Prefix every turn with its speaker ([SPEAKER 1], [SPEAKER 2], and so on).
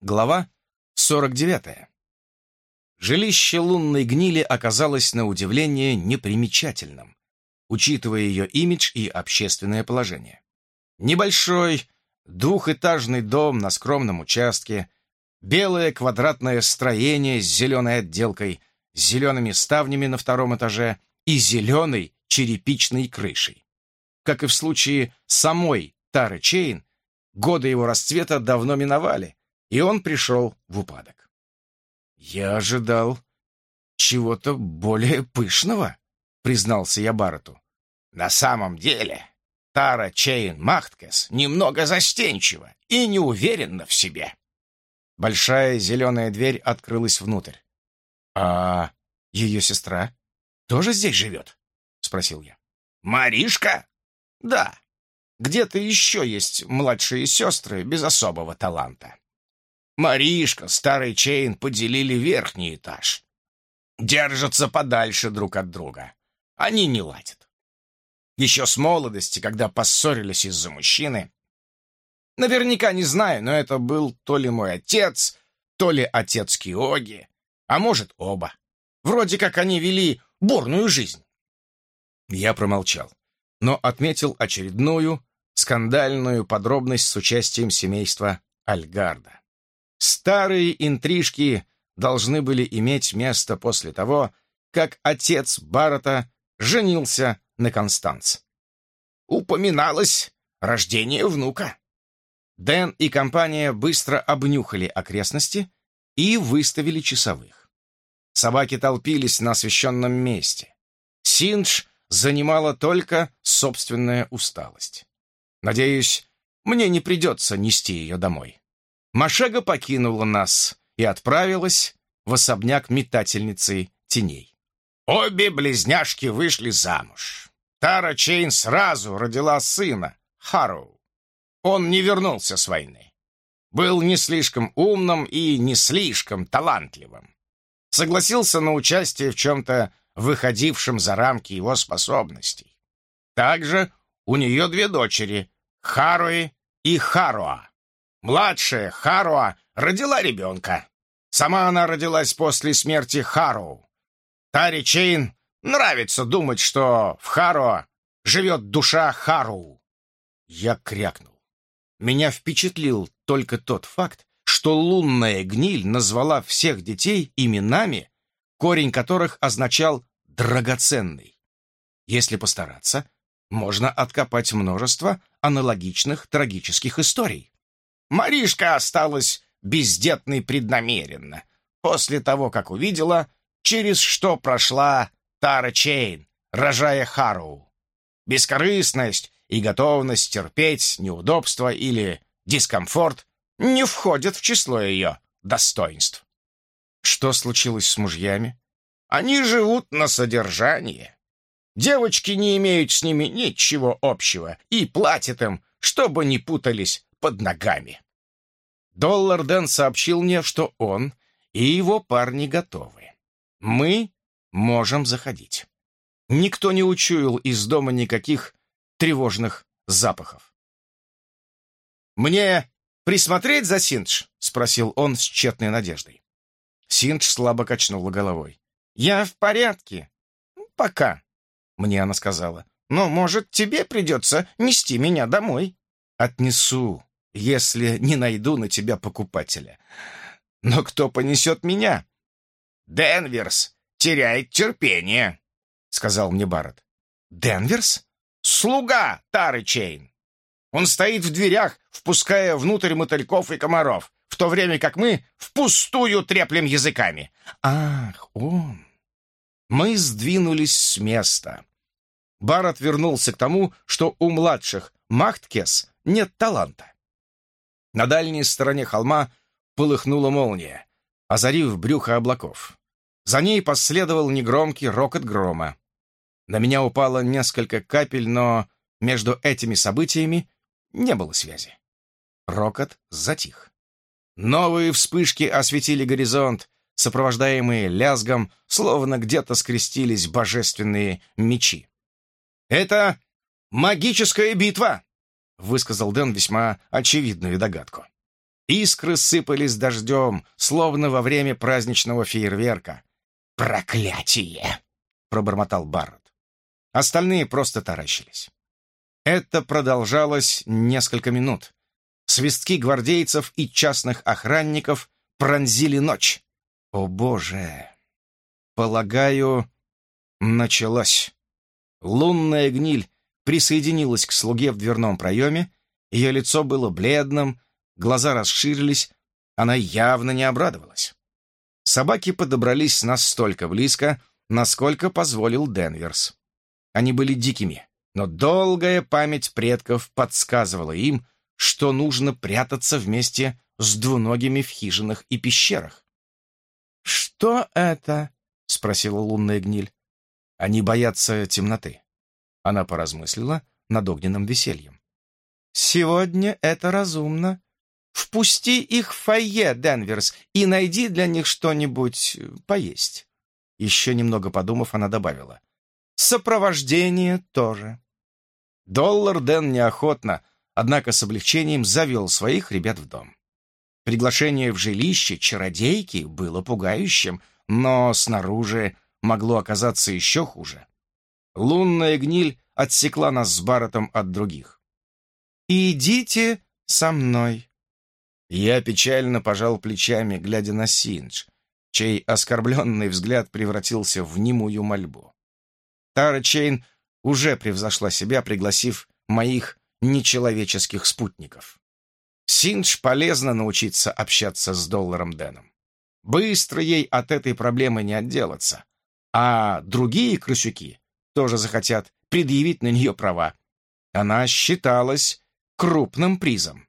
[SPEAKER 1] Глава 49. Жилище лунной гнили оказалось на удивление непримечательным, учитывая ее имидж и общественное положение. Небольшой двухэтажный дом на скромном участке, белое квадратное строение с зеленой отделкой, с зелеными ставнями на втором этаже и зеленой черепичной крышей. Как и в случае самой Тары Чейн, годы его расцвета давно миновали, и он пришел в упадок. «Я ожидал чего-то более пышного», — признался я Баррету.
[SPEAKER 2] «На самом деле, Тара Чейн Махткес немного застенчива и не в себе».
[SPEAKER 1] Большая зеленая дверь открылась внутрь. «А ее сестра тоже здесь живет?» — спросил я.
[SPEAKER 2] «Маришка?» «Да. Где-то еще есть младшие сестры без особого таланта. Маришка, старый Чейн поделили верхний этаж. Держатся подальше друг от друга. Они не ладят. Еще с молодости, когда поссорились из-за мужчины. Наверняка не знаю, но это был то ли мой отец, то ли отец Киоги, а может, оба. Вроде как они вели бурную жизнь.
[SPEAKER 1] Я промолчал, но отметил очередную скандальную подробность с участием семейства Альгарда. Старые интрижки должны были иметь место после того, как отец Баррета женился на Констанц.
[SPEAKER 2] Упоминалось рождение внука.
[SPEAKER 1] Дэн и компания быстро обнюхали окрестности и выставили часовых. Собаки толпились на освещенном месте. Синдж занимала только собственная усталость. Надеюсь, мне не придется нести ее домой. Машега покинула нас и отправилась в особняк метательницы теней.
[SPEAKER 2] Обе близняшки вышли замуж. Тара Чейн сразу родила сына, Харроу. Он не вернулся с войны. Был не слишком умным и не слишком талантливым. Согласился на участие в чем-то выходившем за рамки его способностей. Также у нее две дочери, Харуи и Харуа. Младшая, Харуа, родила ребенка. Сама она родилась после смерти Хароу. Тари Чейн нравится думать, что в Харуа живет душа Хароу.
[SPEAKER 1] Я крякнул. Меня впечатлил только тот факт, что лунная гниль назвала всех детей именами, корень которых означал «драгоценный». Если постараться, можно откопать множество аналогичных трагических историй.
[SPEAKER 2] Маришка осталась бездетной преднамеренно, после того, как увидела, через что прошла Тара Чейн, рожая Хароу. Бескорыстность и готовность терпеть неудобства или дискомфорт не входят в число ее достоинств.
[SPEAKER 1] Что случилось с мужьями?
[SPEAKER 2] Они живут на содержании. Девочки не имеют с ними ничего общего и платят им, чтобы не путались под ногами.
[SPEAKER 1] Доллар Дэн сообщил мне, что он и его парни готовы. Мы можем заходить. Никто не учуял из дома никаких тревожных запахов.
[SPEAKER 2] «Мне присмотреть за Синдж?» — спросил он с тщетной надеждой.
[SPEAKER 1] Синдж слабо качнула головой.
[SPEAKER 2] «Я в порядке. Пока», — мне она сказала. «Но, может, тебе придется нести меня домой».
[SPEAKER 1] «Отнесу, если не найду на тебя покупателя. Но кто понесет меня?»
[SPEAKER 2] «Денверс теряет терпение», — сказал мне Барретт.
[SPEAKER 1] «Денверс?»
[SPEAKER 2] «Слуга Тары Чейн. Он стоит в дверях, впуская внутрь мотыльков и комаров, в то время как мы впустую треплем языками».
[SPEAKER 1] «Ах, он!» Мы сдвинулись с места. Барретт вернулся к тому, что у младших Махткес нет таланта. На дальней стороне холма полыхнула молния, озарив брюхо облаков. За ней последовал негромкий рокот грома. На меня упало несколько капель, но между этими событиями не было связи. Рокот затих. Новые вспышки осветили горизонт, сопровождаемые лязгом, словно где-то скрестились божественные мечи. «Это магическая битва!» — высказал Дэн весьма очевидную догадку. Искры сыпались дождем, словно во время праздничного фейерверка.
[SPEAKER 2] «Проклятие!» — пробормотал Барретт.
[SPEAKER 1] Остальные просто таращились. Это продолжалось несколько минут. Свистки гвардейцев и частных охранников пронзили ночь. О, Боже! Полагаю, началось. Лунная гниль присоединилась к слуге в дверном проеме, ее лицо было бледным, глаза расширились, она явно не обрадовалась. Собаки подобрались настолько близко, насколько позволил Денверс. Они были дикими, но долгая память предков подсказывала им, что нужно прятаться вместе с двуногими в хижинах и пещерах.
[SPEAKER 2] «Что это?» — спросила лунная гниль.
[SPEAKER 1] «Они боятся темноты». Она поразмыслила над огненным весельем.
[SPEAKER 2] «Сегодня это разумно. Впусти их в фойе, Денверс, и найди для них что-нибудь э, поесть».
[SPEAKER 1] Еще немного подумав, она добавила.
[SPEAKER 2] «Сопровождение тоже».
[SPEAKER 1] Доллар Дэн неохотно, однако с облегчением завел своих ребят в дом. Приглашение в жилище чародейки было пугающим, но снаружи могло оказаться еще хуже. Лунная гниль отсекла нас с Барретом от других.
[SPEAKER 2] «Идите со мной».
[SPEAKER 1] Я печально пожал плечами, глядя на Синдж, чей оскорбленный взгляд превратился в немую мольбу. Тара Чейн уже превзошла себя, пригласив моих нечеловеческих спутников. Синдж полезно научиться общаться с долларом Дэном. Быстро ей от этой проблемы не отделаться. А другие крысюки тоже захотят предъявить на нее права. Она считалась крупным призом.